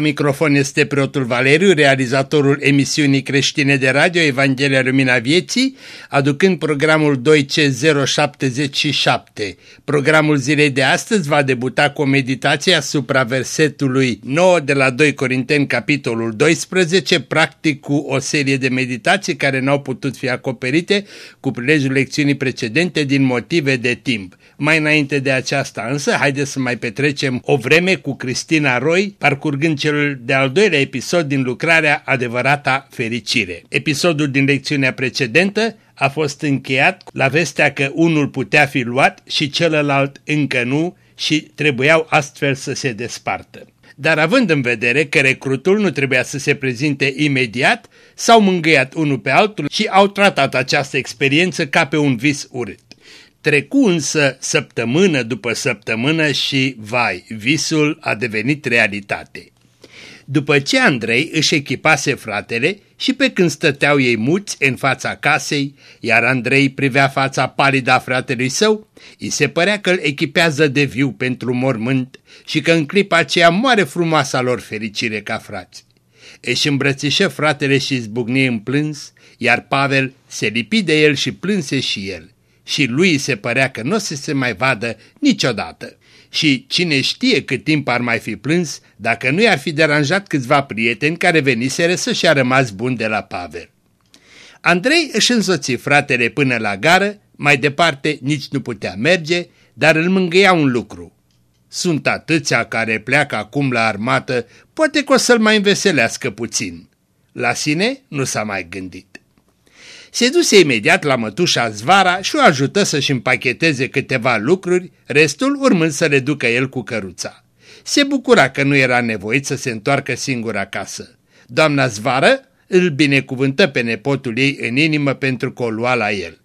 La microfon este preotul Valeriu, realizatorul emisiunii creștine de radio Evanghelia Lumina Vieții, aducând programul 2C077. Programul zilei de astăzi va debuta cu o meditație asupra versetului 9 de la 2 Corinteni, capitolul 12, practic cu o serie de meditații care n-au putut fi acoperite cu prilejul lecțiunii precedente din motive de timp. Mai înainte de aceasta însă, haideți să mai petrecem o vreme cu Cristina Roy, parcurgând cel de-al doilea episod din lucrarea Adevărata Fericire. Episodul din lecțiunea precedentă a fost încheiat la vestea că unul putea fi luat și celălalt încă nu și trebuiau astfel să se despartă. Dar având în vedere că recrutul nu trebuia să se prezinte imediat, s-au mângâiat unul pe altul și au tratat această experiență ca pe un vis urât. Trecu însă săptămână după săptămână și, vai, visul a devenit realitate. După ce Andrei își echipase fratele și pe când stăteau ei muți în fața casei, iar Andrei privea fața palidă a fratelui său, îi se părea că îl echipează de viu pentru mormânt și că în clipa aceea moare frumoasa lor fericire ca frați. Își îmbrățișă fratele și zbucni în plâns, iar Pavel se lipi de el și plânse și el și lui se părea că nu o să se mai vadă niciodată. Și cine știe cât timp ar mai fi plâns dacă nu i-ar fi deranjat câțiva prieteni care veniseră să-și a rămas bun de la Pavel. Andrei își însoți fratele până la gară, mai departe nici nu putea merge, dar îl mângâia un lucru. Sunt atâția care pleacă acum la armată, poate că o să-l mai înveselească puțin. La sine nu s-a mai gândit. Se duse imediat la mătușa Zvara și o ajută să-și împacheteze câteva lucruri, restul urmând să le ducă el cu căruța. Se bucura că nu era nevoit să se întoarcă singur acasă. Doamna Zvară îl binecuvântă pe nepotul ei în inimă pentru că o lua la el.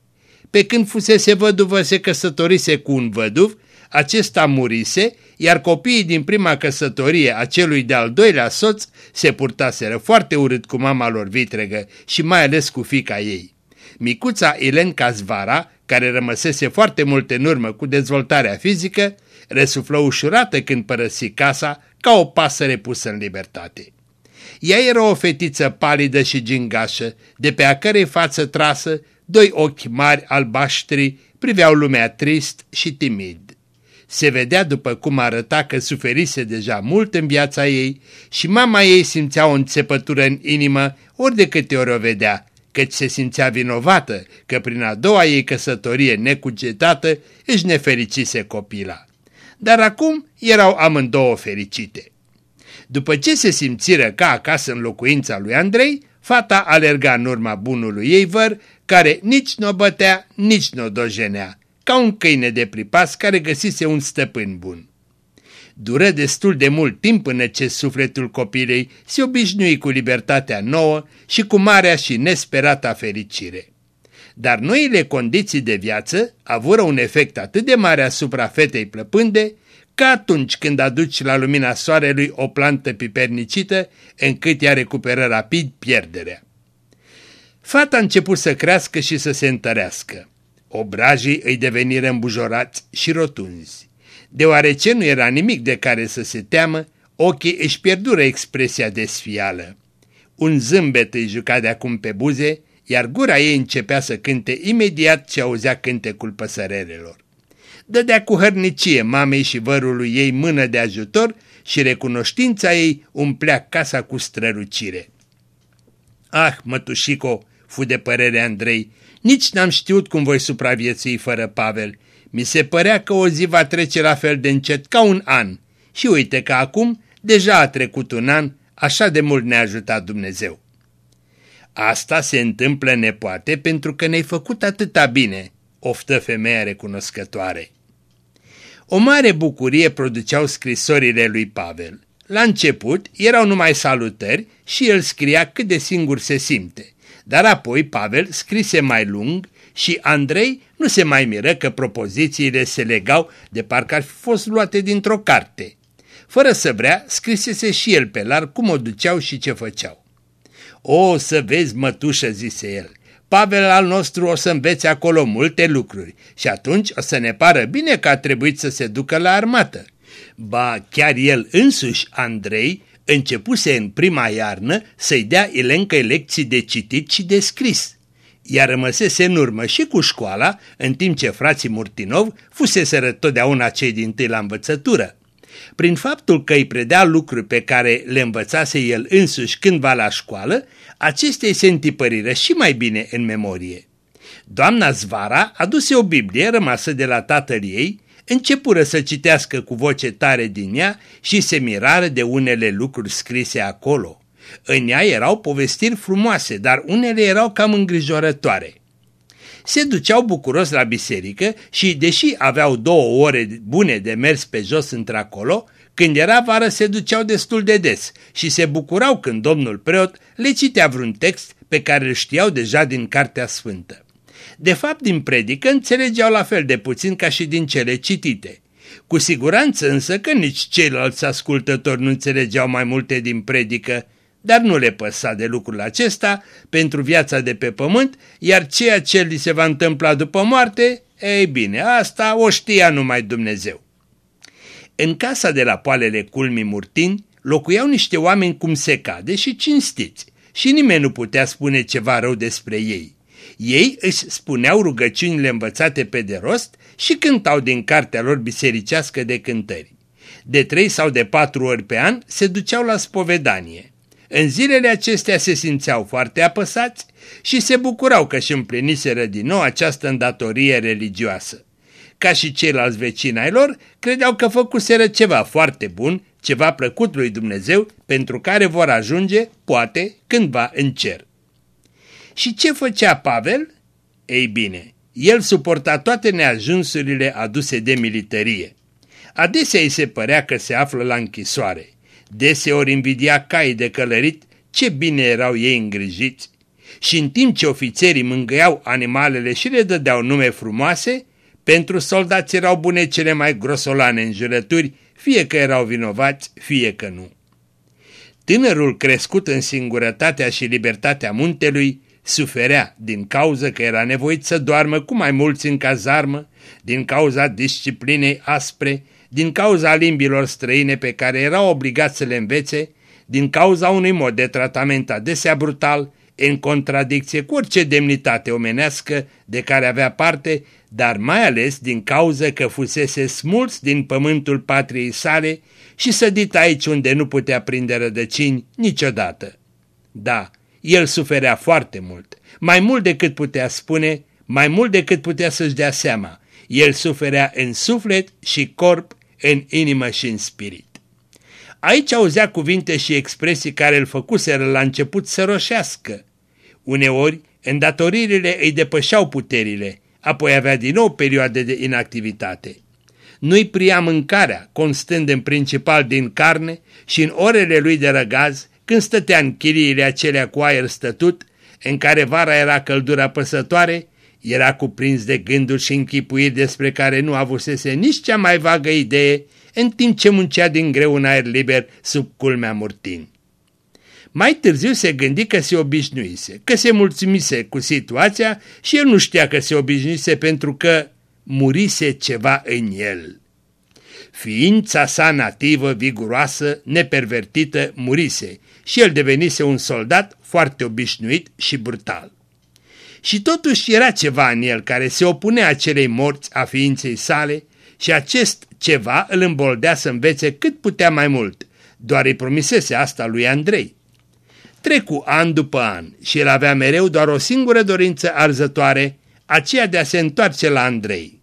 Pe când fusese văduvă se căsătorise cu un văduv, acesta murise, iar copiii din prima căsătorie a celui de-al doilea soț se purtaseră foarte urât cu mama lor vitregă și mai ales cu fica ei. Micuța Ilenca Zvara, care rămăsese foarte mult în urmă cu dezvoltarea fizică, resuflă ușurată când părăsi casa ca o pasăre pusă în libertate. Ea era o fetiță palidă și gingașă, de pe a cărei față trasă, doi ochi mari albaștri priveau lumea trist și timid. Se vedea după cum arăta că suferise deja mult în viața ei și mama ei simțea o înțepătură în inimă ori de câte ori o vedea, căci se simțea vinovată că prin a doua ei căsătorie necugetată își nefericise copila. Dar acum erau amândouă fericite. După ce se simțiră ca acasă în locuința lui Andrei, fata alerga în urma bunului ei văr, care nici nu o bătea, nici nu o dojenea, ca un câine de pripas care găsise un stăpân bun. Dură destul de mult timp până ce sufletul copilei se obișnui cu libertatea nouă și cu marea și nesperata fericire. Dar noile condiții de viață avură un efect atât de mare asupra fetei plăpânde, ca atunci când aduci la lumina soarelui o plantă pipernicită, încât ea recuperă rapid pierderea. Fata a început să crească și să se întărească. Obrajii îi deveniră îmbujorați și rotunzi. Deoarece nu era nimic de care să se teamă, ochii își pierdură expresia de sfială. Un zâmbet îi juca de acum pe buze, iar gura ei începea să cânte imediat ce auzea cântecul păsărelelor. Dădea cu hărnicie mamei și vărului ei mână de ajutor și recunoștința ei umplea casa cu strălucire. Ah, mătușico, fu de părere Andrei, nici n-am știut cum voi supraviețui fără Pavel mi se părea că o zi va trece la fel de încet ca un an și uite că acum deja a trecut un an, așa de mult ne-a ajutat Dumnezeu. Asta se întâmplă nepoate pentru că ne-ai făcut atâta bine, oftă femeia recunoscătoare. O mare bucurie produceau scrisorile lui Pavel. La început erau numai salutări și el scria cât de singur se simte, dar apoi Pavel scrise mai lung și Andrei nu se mai miră că propozițiile se legau de parcă ar fi fost luate dintr-o carte. Fără să vrea, scrisese și el pe lar cum o duceau și ce făceau. O, să vezi, mătușă, zise el, Pavel al nostru o să învețe acolo multe lucruri și atunci o să ne pară bine că a trebuit să se ducă la armată. Ba, chiar el însuși, Andrei, Începuse în prima iarnă să-i dea Ilencăi lecții de citit și de scris, iar rămăsese în urmă și cu școala, în timp ce frații Murtinov fuseseră totdeauna cei din tâi la învățătură. Prin faptul că îi predea lucruri pe care le învățase el însuși cândva la școală, acestea se întipăriră și mai bine în memorie. Doamna Zvara aduse o Biblie rămasă de la tatăl ei, începură să citească cu voce tare din ea și se mirară de unele lucruri scrise acolo. În ea erau povestiri frumoase, dar unele erau cam îngrijorătoare. Se duceau bucuros la biserică și, deși aveau două ore bune de mers pe jos într-acolo, când era vară se duceau destul de des și se bucurau când domnul preot le citea vreun text pe care îl știau deja din Cartea Sfântă. De fapt, din predică înțelegeau la fel de puțin ca și din cele citite. Cu siguranță însă că nici ceilalți ascultători nu înțelegeau mai multe din predică, dar nu le păsa de lucrul acesta pentru viața de pe pământ, iar ceea ce li se va întâmpla după moarte, ei bine, asta o știa numai Dumnezeu. În casa de la poalele culmii Murtin locuiau niște oameni cum se cade și cinstiți și nimeni nu putea spune ceva rău despre ei. Ei își spuneau rugăciunile învățate pe de rost și cântau din cartea lor bisericească de cântări. De trei sau de patru ori pe an se duceau la spovedanie. În zilele acestea se simțeau foarte apăsați și se bucurau că își împliniseră din nou această îndatorie religioasă. Ca și ceilalți vecini ai lor, credeau că făcuseră ceva foarte bun, ceva plăcut lui Dumnezeu, pentru care vor ajunge, poate, cândva în cer. Și ce făcea Pavel? Ei bine, el suporta toate neajunsurile aduse de militarie. Adesea îi se părea că se află la închisoare. Deseori invidia cai de călărit ce bine erau ei îngrijiți. Și în timp ce ofițerii mângâiau animalele și le dădeau nume frumoase, pentru soldați erau bune cele mai grosolane înjurături, fie că erau vinovați, fie că nu. Tânărul crescut în singurătatea și libertatea muntelui suferea din cauza că era nevoit să doarmă cu mai mulți în cazarmă, din cauza disciplinei aspre, din cauza limbilor străine pe care era obligat să le învețe, din cauza unui mod de tratament adesea brutal, în contradicție cu orice demnitate omenească de care avea parte, dar mai ales din cauza că fusese smuls din pământul patriei sale și sădit aici unde nu putea prinde rădăcini niciodată. Da, el suferea foarte mult, mai mult decât putea spune, mai mult decât putea să-și dea seama. El suferea în suflet și corp, în inimă și în spirit. Aici auzea cuvinte și expresii care îl făcuseră la început să roșească. Uneori, îndatoririle îi depășeau puterile, apoi avea din nou perioade de inactivitate. Nu-i pria mâncarea, constând în principal din carne și în orele lui de răgaz, când stătea în chiriile acelea cu aer stătut, în care vara era căldura păsătoare, era cuprins de gânduri și închipuiri despre care nu avusese nici cea mai vagă idee, în timp ce muncea din greu în aer liber sub culmea murtin. Mai târziu se gândi că se obișnuise, că se mulțumise cu situația și el nu știa că se obișnuise pentru că murise ceva în el. Ființa sa nativă, viguroasă, nepervertită, murise și el devenise un soldat foarte obișnuit și brutal. Și totuși era ceva în el care se opunea acelei morți a ființei sale și acest ceva îl îmboldea să învețe cât putea mai mult, doar îi promisese asta lui Andrei. Trecu an după an și el avea mereu doar o singură dorință arzătoare, aceea de a se întoarce la Andrei.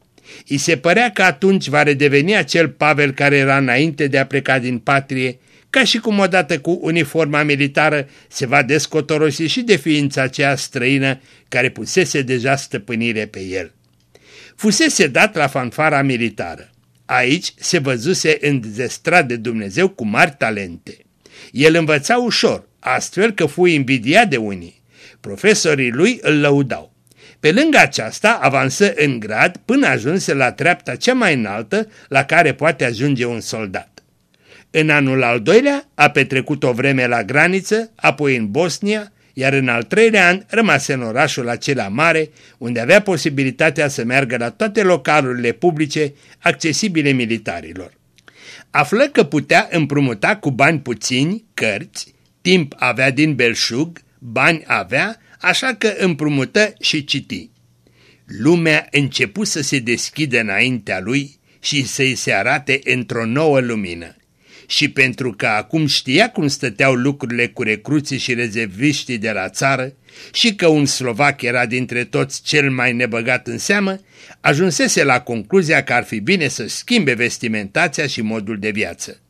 I se părea că atunci va redeveni acel Pavel care era înainte de a pleca din patrie, ca și cum odată cu uniforma militară se va descotorosi și de ființa aceea străină care pusese deja stăpânire pe el. Fusese dat la fanfara militară. Aici se văzuse înzestrat de Dumnezeu cu mari talente. El învăța ușor, astfel că fu invidiat de unii. Profesorii lui îl lăudau. Pe lângă aceasta avansă în grad până ajunse la treapta cea mai înaltă la care poate ajunge un soldat. În anul al doilea a petrecut o vreme la graniță, apoi în Bosnia, iar în al treilea an rămase în orașul acela mare, unde avea posibilitatea să meargă la toate localurile publice accesibile militarilor. află că putea împrumuta cu bani puțini, cărți, timp avea din belșug, bani avea, așa că împrumută și citi. Lumea început să se deschidă înaintea lui și să-i se arate într-o nouă lumină. Și pentru că acum știa cum stăteau lucrurile cu recruții și rezerviștii de la țară și că un slovac era dintre toți cel mai nebăgat în seamă, ajunsese la concluzia că ar fi bine să schimbe vestimentația și modul de viață.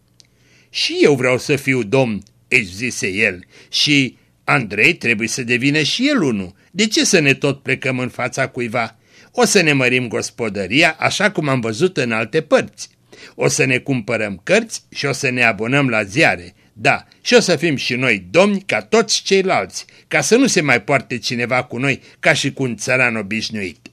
Și eu vreau să fiu domn, își zise el, și Andrei trebuie să devină și el unul. De ce să ne tot plecăm în fața cuiva? O să ne mărim gospodăria așa cum am văzut în alte părți. O să ne cumpărăm cărți și o să ne abonăm la ziare. Da, și o să fim și noi domni ca toți ceilalți, ca să nu se mai poarte cineva cu noi ca și cu un țăran obișnuit.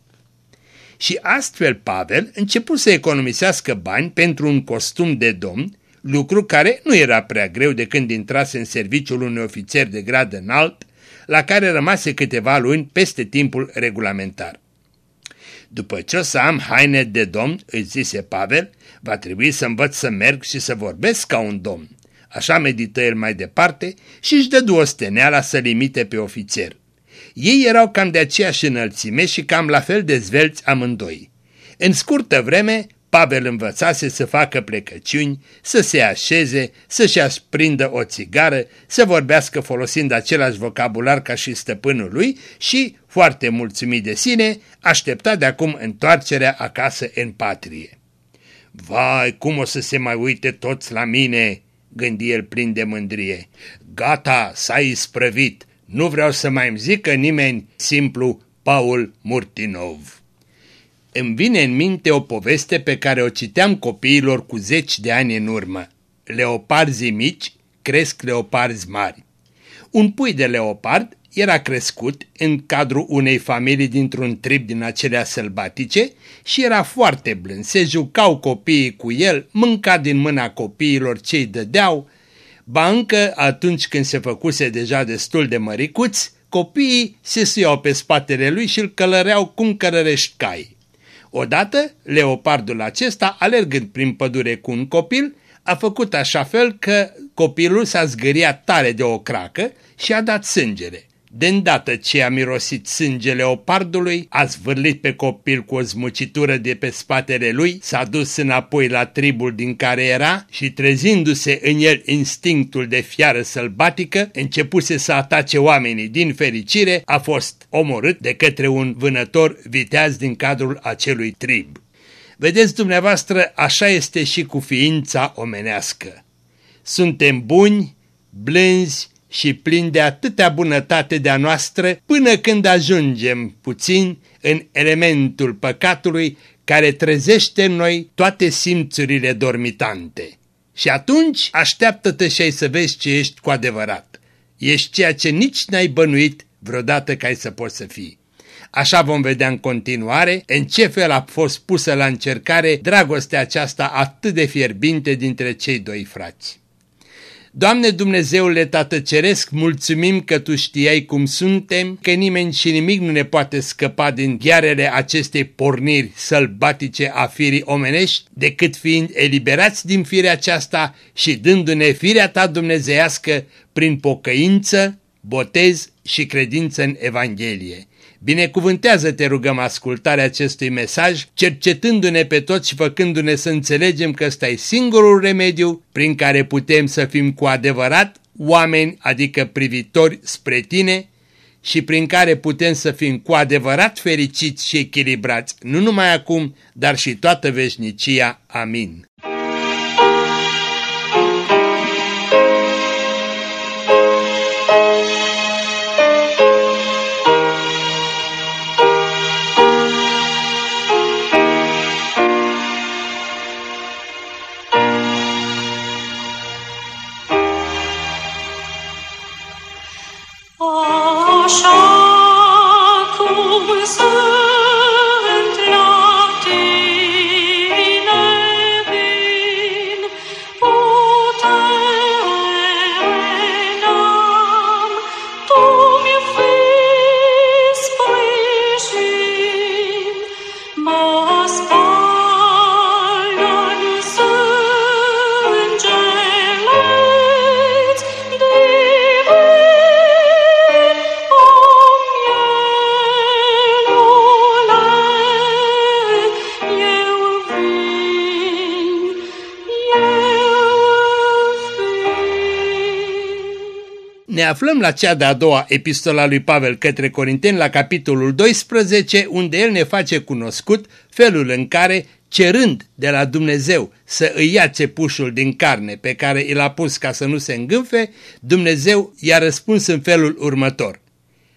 Și astfel Pavel început să economisească bani pentru un costum de domn, lucru care nu era prea greu de când intrase în serviciul unui ofițer de grad înalt, la care rămase câteva luni peste timpul regulamentar. După ce o să am haine de domn, îi zise Pavel, va trebui să învăț să merg și să vorbesc ca un domn. Așa medită el mai departe și își dădu o steneala să limite pe ofițer. Ei erau cam de aceeași înălțime și cam la fel de zvelți amândoi. În scurtă vreme, Pavel învățase să facă plecăciuni, să se așeze, să-și asprindă o țigară, să vorbească folosind același vocabular ca și stăpânul lui și, foarte mulțumit de sine, aștepta de acum întoarcerea acasă în patrie. Vai, cum o să se mai uite toți la mine!" gândi el plin de mândrie. Gata, s-a isprăvit, nu vreau să mai îmi zică nimeni simplu Paul Murtinov. Îmi vine în minte o poveste pe care o citeam copiilor cu zeci de ani în urmă. Leoparzii mici cresc leoparzi mari. Un pui de leopard era crescut în cadrul unei familii dintr-un trib din acelea sălbatice și era foarte blând. Se jucau copiii cu el, mânca din mâna copiilor ce-i dădeau, ba încă atunci când se făcuse deja destul de măricuți, copiii se suiau pe spatele lui și îl călăreau cum cărărești cai. Odată, leopardul acesta, alergând prin pădure cu un copil, a făcut așa fel că copilul s-a zgâriat tare de o cracă și a dat sângere. De îndată ce a mirosit sângele leopardului, a zvârlit pe copil cu o zmucitură de pe spatele lui, s-a dus înapoi la tribul din care era și trezindu-se în el instinctul de fiară sălbatică, începuse să atace oamenii. Din fericire, a fost omorât de către un vânător viteaz din cadrul acelui trib. Vedeți dumneavoastră, așa este și cu ființa omenească. Suntem buni, blânzi, și plin de atâtea bunătate de-a noastră până când ajungem puțin în elementul păcatului care trezește în noi toate simțurile dormitante. Și atunci așteaptă-te și să vezi ce ești cu adevărat. Ești ceea ce nici n-ai bănuit vreodată că ai să poți să fii. Așa vom vedea în continuare în ce fel a fost pusă la încercare dragostea aceasta atât de fierbinte dintre cei doi frați. Doamne Dumnezeule Tată Ceresc, mulțumim că Tu știai cum suntem, că nimeni și nimic nu ne poate scăpa din ghearele acestei porniri sălbatice a firii omenești, decât fiind eliberați din firea aceasta și dându-ne firea Ta dumnezeiască prin pocăință, botez și credință în Evanghelie. Binecuvântează, te rugăm, ascultarea acestui mesaj, cercetându-ne pe toți și făcându-ne să înțelegem că ăsta e singurul remediu prin care putem să fim cu adevărat oameni, adică privitori spre tine și prin care putem să fim cu adevărat fericiți și echilibrați, nu numai acum, dar și toată veșnicia. Amin. Aflăm la cea de-a doua epistola lui Pavel către Corinteni la capitolul 12, unde el ne face cunoscut felul în care, cerând de la Dumnezeu să îi ia țepușul din carne pe care i l-a pus ca să nu se îngânfe, Dumnezeu i-a răspuns în felul următor.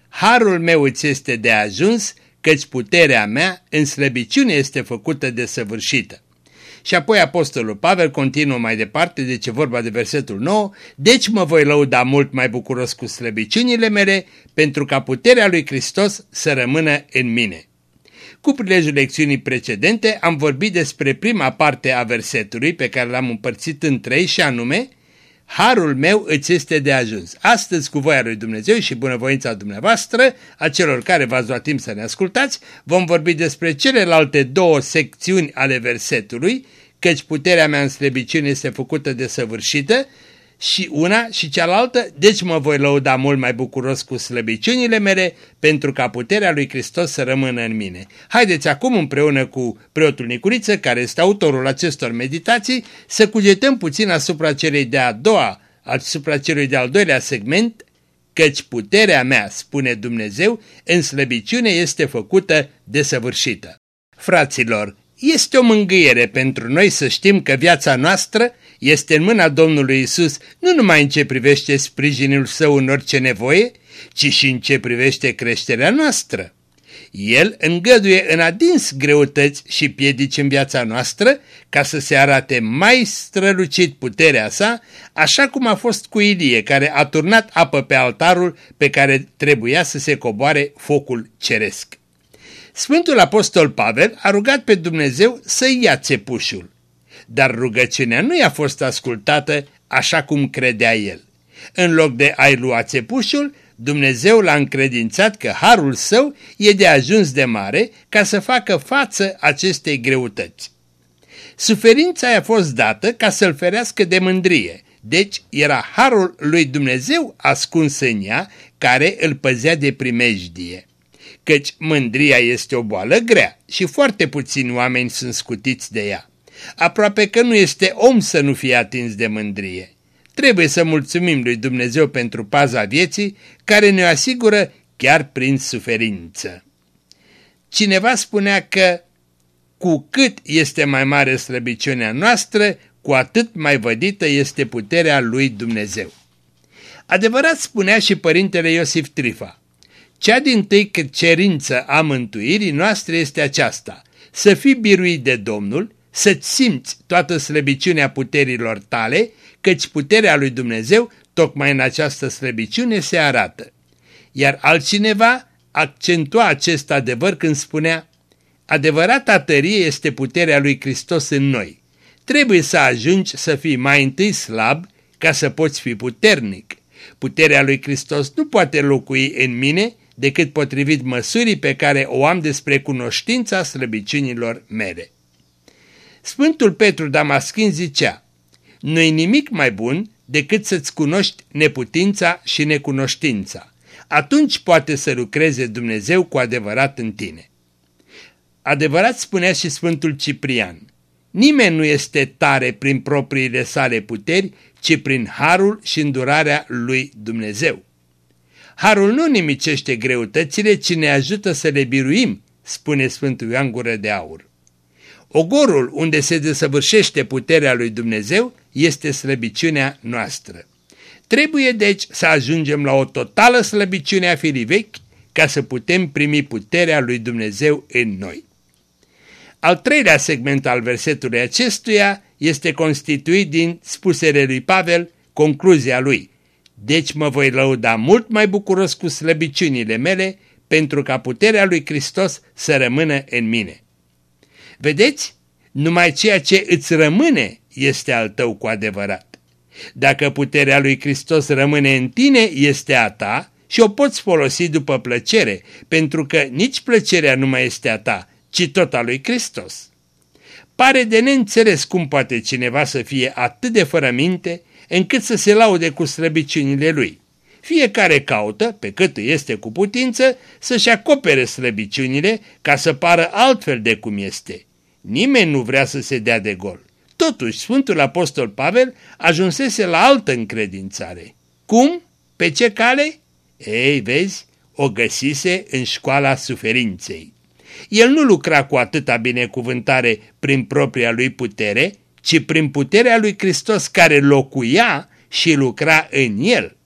Harul meu îți este de ajuns, căci puterea mea în slăbiciune este făcută de săvârșită. Și apoi Apostolul Pavel continuă mai departe, deci e vorba de versetul 9, Deci mă voi lăuda mult mai bucuros cu slăbiciunile mele, pentru ca puterea lui Hristos să rămână în mine. Cu prilejul lecțiunii precedente am vorbit despre prima parte a versetului pe care l-am împărțit în trei și anume, Harul meu îți este de ajuns. Astăzi, cu voia lui Dumnezeu și bunăvoința dumneavoastră, a celor care v-ați luat timp să ne ascultați, vom vorbi despre celelalte două secțiuni ale versetului, căci puterea mea în slăbiciune este făcută de săvârșită, și una și cealaltă, deci mă voi lăuda mult mai bucuros cu slăbiciunile mele, pentru ca puterea lui Hristos să rămână în mine. Haideți acum împreună cu preotul Nicuriță, care este autorul acestor meditații, să cugetăm puțin asupra celei de-a doua, asupra celui de-al doilea segment, căci puterea mea, spune Dumnezeu, în slăbiciune este făcută desăvârșită. Fraților, este o mângâiere pentru noi să știm că viața noastră este în mâna Domnului Isus nu numai în ce privește sprijinul său în orice nevoie, ci și în ce privește creșterea noastră. El îngăduie în adins greutăți și piedici în viața noastră ca să se arate mai strălucit puterea sa, așa cum a fost cu Ilie, care a turnat apă pe altarul pe care trebuia să se coboare focul ceresc. Sfântul Apostol Pavel a rugat pe Dumnezeu să ia țepușul, dar rugăciunea nu i-a fost ascultată așa cum credea el. În loc de a-i lua țepușul, Dumnezeu l-a încredințat că harul său e de ajuns de mare ca să facă față acestei greutăți. Suferința i-a fost dată ca să-l ferească de mândrie, deci era harul lui Dumnezeu ascuns în ea care îl păzea de primejdie căci mândria este o boală grea și foarte puțini oameni sunt scutiți de ea. Aproape că nu este om să nu fie atins de mândrie. Trebuie să mulțumim lui Dumnezeu pentru paza vieții care ne asigură chiar prin suferință. Cineva spunea că cu cât este mai mare slăbiciunea noastră, cu atât mai vădită este puterea lui Dumnezeu. Adevărat spunea și părintele Iosif Trifa, cea din tâi cerință a mântuirii noastre este aceasta, să fii biruit de Domnul, să-ți simți toată slăbiciunea puterilor tale, căci puterea lui Dumnezeu tocmai în această slăbiciune se arată. Iar altcineva accentua acest adevăr când spunea, adevărata tărie este puterea lui Hristos în noi. Trebuie să ajungi să fii mai întâi slab ca să poți fi puternic. Puterea lui Hristos nu poate locui în mine decât potrivit măsurii pe care o am despre cunoștința slăbiciunilor mele. Sfântul Petru Damaschin zicea, nu-i nimic mai bun decât să-ți cunoști neputința și necunoștința. Atunci poate să lucreze Dumnezeu cu adevărat în tine. Adevărat spunea și Sfântul Ciprian, nimeni nu este tare prin propriile sale puteri, ci prin harul și îndurarea lui Dumnezeu. Harul nu nimicește greutățile, ci ne ajută să le biruim, spune Sfântul Ioan Gură de Aur. Ogorul unde se desăvârșește puterea lui Dumnezeu este slăbiciunea noastră. Trebuie deci să ajungem la o totală slăbiciune a firii vechi ca să putem primi puterea lui Dumnezeu în noi. Al treilea segment al versetului acestuia este constituit din spusele lui Pavel, concluzia lui, deci mă voi lăuda mult mai bucuros cu slăbiciunile mele, pentru ca puterea lui Hristos să rămână în mine. Vedeți? Numai ceea ce îți rămâne este al tău cu adevărat. Dacă puterea lui Hristos rămâne în tine, este a ta și o poți folosi după plăcere, pentru că nici plăcerea nu mai este a ta, ci tot a lui Hristos. Pare de neînțeles cum poate cineva să fie atât de fără minte încât să se laude cu slăbiciunile lui. Fiecare caută, pe cât este cu putință, să-și acopere slăbiciunile ca să pară altfel de cum este. Nimeni nu vrea să se dea de gol. Totuși, Sfântul Apostol Pavel ajunsese la altă încredințare. Cum? Pe ce cale? Ei, vezi, o găsise în școala suferinței. El nu lucra cu atâta binecuvântare prin propria lui putere, ci prin puterea lui Hristos care locuia și lucra în el.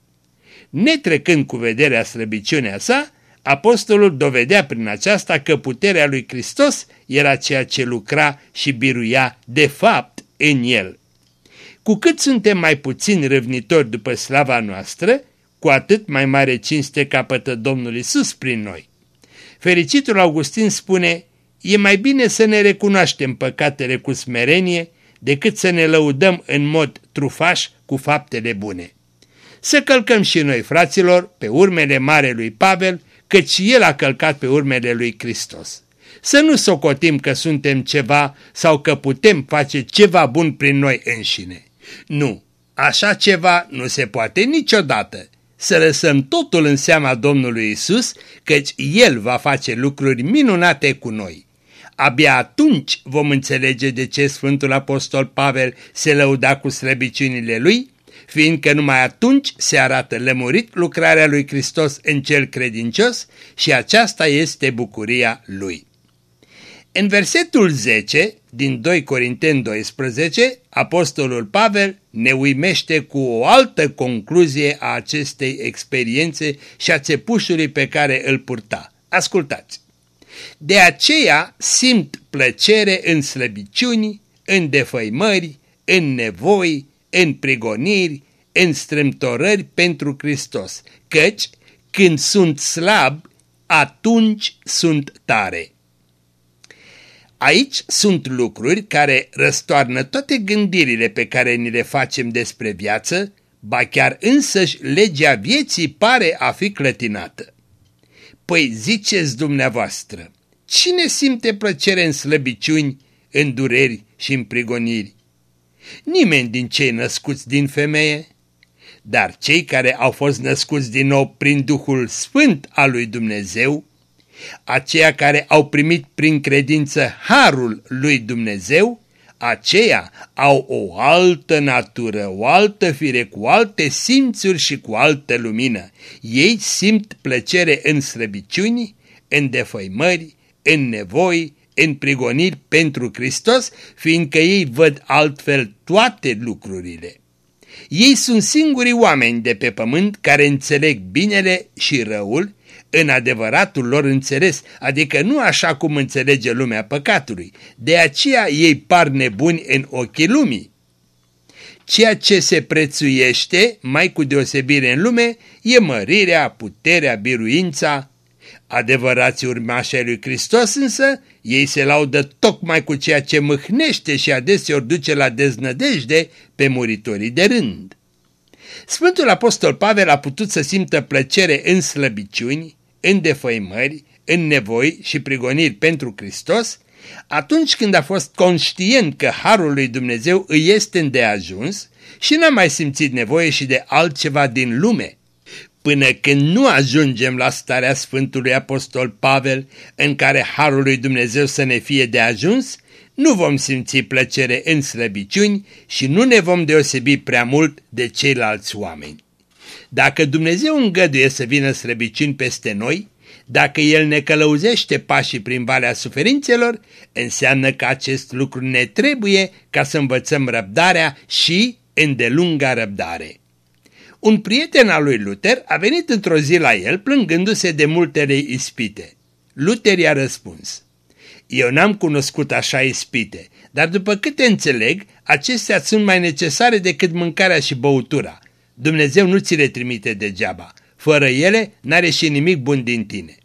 Netrecând cu vederea slăbiciunea sa, apostolul dovedea prin aceasta că puterea lui Hristos era ceea ce lucra și biruia de fapt în el. Cu cât suntem mai puțin râvnitori după slava noastră, cu atât mai mare cinste capătă Domnul Isus prin noi. Fericitul Augustin spune, e mai bine să ne recunoaștem păcatele cu smerenie decât să ne lăudăm în mod trufaș cu faptele bune. Să călcăm și noi, fraților, pe urmele Marelui Pavel, căci el a călcat pe urmele lui Hristos. Să nu socotim că suntem ceva sau că putem face ceva bun prin noi înșine. Nu, așa ceva nu se poate niciodată. Să lăsăm totul în seama Domnului Isus, căci El va face lucruri minunate cu noi. Abia atunci vom înțelege de ce Sfântul Apostol Pavel se lăuda cu slăbiciunile lui, fiindcă numai atunci se arată lămurit lucrarea lui Hristos în cel credincios și aceasta este bucuria lui. În versetul 10 din 2 Corinteni 12, Apostolul Pavel ne uimește cu o altă concluzie a acestei experiențe și a țepușului pe care îl purta. Ascultați! De aceea simt plăcere în slăbiciuni, în defăimări, în nevoi, în prigoniri, în strâmtorări pentru Hristos, căci când sunt slab, atunci sunt tare. Aici sunt lucruri care răstoarnă toate gândirile pe care ni le facem despre viață, ba chiar însăși legea vieții pare a fi clătinată. Păi ziceți dumneavoastră, cine simte plăcere în slăbiciuni, în dureri și în prigoniri? Nimeni din cei născuți din femeie, dar cei care au fost născuți din nou prin Duhul Sfânt al lui Dumnezeu, aceia care au primit prin credință harul lui Dumnezeu, aceia au o altă natură, o altă fire, cu alte simțuri și cu altă lumină. Ei simt plăcere în slăbiciuni, în defăimări, în nevoi, în prigoniri pentru Hristos, fiindcă ei văd altfel toate lucrurile. Ei sunt singurii oameni de pe pământ care înțeleg binele și răul în adevăratul lor înțeles, adică nu așa cum înțelege lumea păcatului. De aceea ei par nebuni în ochii lumii. Ceea ce se prețuiește, mai cu deosebire în lume, e mărirea, puterea, biruința. Adevărații urmași ai lui Hristos însă, ei se laudă tocmai cu ceea ce mâhnește și adeseori duce la deznădejde pe muritorii de rând. Sfântul Apostol Pavel a putut să simtă plăcere în slăbiciuni, în defăimări, în nevoi și prigoniri pentru Hristos, atunci când a fost conștient că Harul lui Dumnezeu îi este îndeajuns și n-a mai simțit nevoie și de altceva din lume. Până când nu ajungem la starea Sfântului Apostol Pavel, în care Harul lui Dumnezeu să ne fie de ajuns, nu vom simți plăcere în slăbiciuni și nu ne vom deosebi prea mult de ceilalți oameni. Dacă Dumnezeu îngăduie să vină slăbiciuni peste noi, dacă El ne călăuzește pașii prin valea suferințelor, înseamnă că acest lucru ne trebuie ca să învățăm răbdarea și îndelunga răbdare. Un prieten al lui Luther a venit într-o zi la el plângându-se de multele ispite. Luther i-a răspuns, Eu n-am cunoscut așa ispite, dar după câte înțeleg, acestea sunt mai necesare decât mâncarea și băutura. Dumnezeu nu ți le trimite degeaba. Fără ele n-are și nimic bun din tine.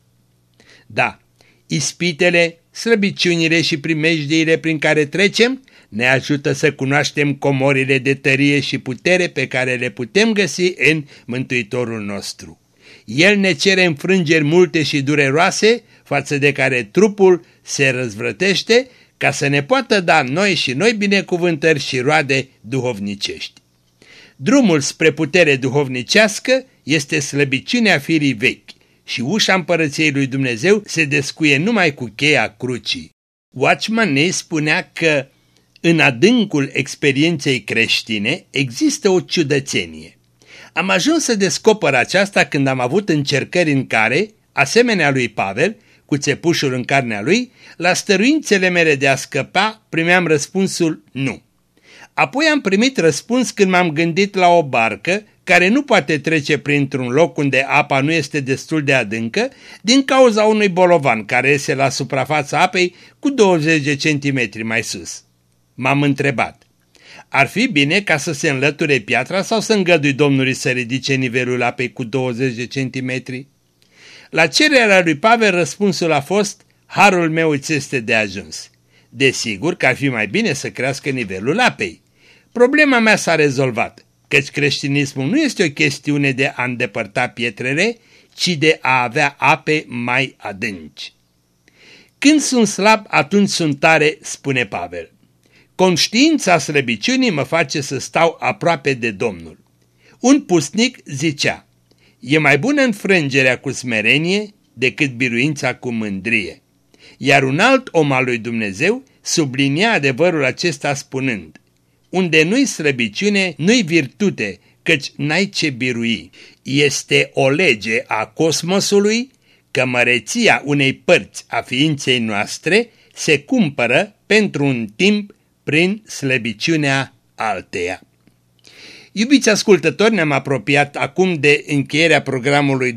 Da, ispitele, slăbiciunile și primejdiile prin care trecem ne ajută să cunoaștem comorile de tărie și putere pe care le putem găsi în Mântuitorul nostru. El ne cere înfrângeri multe și dureroase, față de care trupul se răzvrătește, ca să ne poată da noi și noi binecuvântări și roade duhovnicești. Drumul spre putere duhovnicească este slăbiciunea firii vechi și ușa împărăției lui Dumnezeu se descuie numai cu cheia crucii. Watchman ne spunea că în adâncul experienței creștine există o ciudățenie. Am ajuns să descoper aceasta când am avut încercări în care, asemenea lui Pavel, cu țepușul în carnea lui, la stăruințele mele de a scăpa, primeam răspunsul nu. Apoi am primit răspuns când m-am gândit la o barcă care nu poate trece printr-un loc unde apa nu este destul de adâncă din cauza unui bolovan care iese la suprafața apei cu 20 de centimetri mai sus. M-am întrebat, ar fi bine ca să se înlăture piatra sau să îngădui Domnului să ridice nivelul apei cu 20 de centimetri? La cererea lui Pavel răspunsul a fost, harul meu îți este de ajuns. Desigur că ar fi mai bine să crească nivelul apei. Problema mea s-a rezolvat, căci creștinismul nu este o chestiune de a îndepărta pietrele, ci de a avea ape mai adânci. Când sunt slab, atunci sunt tare, spune Pavel. Conștiința slăbiciunii mă face să stau aproape de Domnul. Un pusnic zicea, e mai bună înfrângerea cu smerenie decât biruința cu mândrie. Iar un alt om al lui Dumnezeu sublinia adevărul acesta spunând, unde nu-i slăbiciune, nu-i virtute, căci n-ai ce birui. Este o lege a cosmosului că măreția unei părți a ființei noastre se cumpără pentru un timp prin slăbiciunea alteia. Iubiți ascultători, ne-am apropiat acum de încheierea programului 2C077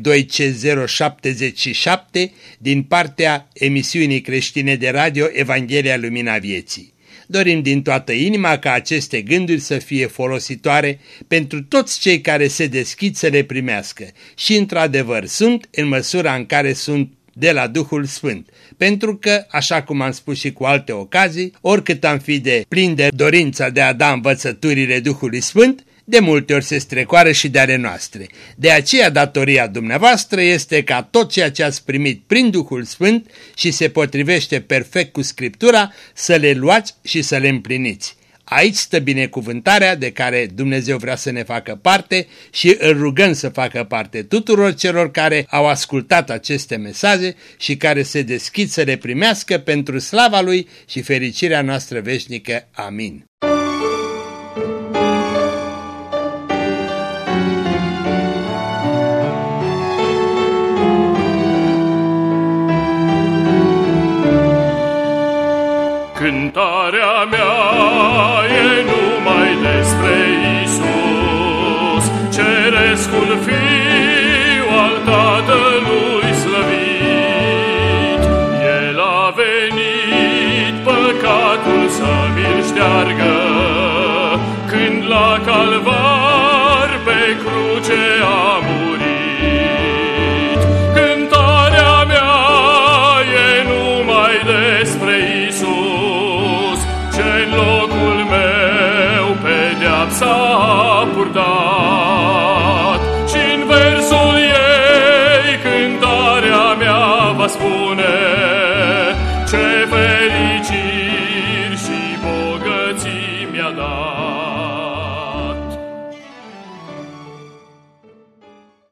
din partea emisiunii creștine de radio Evanghelia Lumina Vieții. Dorim din toată inima ca aceste gânduri să fie folositoare pentru toți cei care se deschid să le primească și într-adevăr sunt în măsura în care sunt de la Duhul Sfânt, pentru că, așa cum am spus și cu alte ocazii, oricât am fi de plin de dorința de a da învățăturile Duhului Sfânt, de multe ori se strecoară și de ale noastre. De aceea datoria dumneavoastră este ca tot ceea ce ați primit prin Duhul Sfânt și se potrivește perfect cu Scriptura să le luați și să le împliniți. Aici stă binecuvântarea de care Dumnezeu vrea să ne facă parte și îl rugăm să facă parte tuturor celor care au ascultat aceste mesaje și care se deschid să le primească pentru slava Lui și fericirea noastră veșnică. Amin. Cântarea mea e nu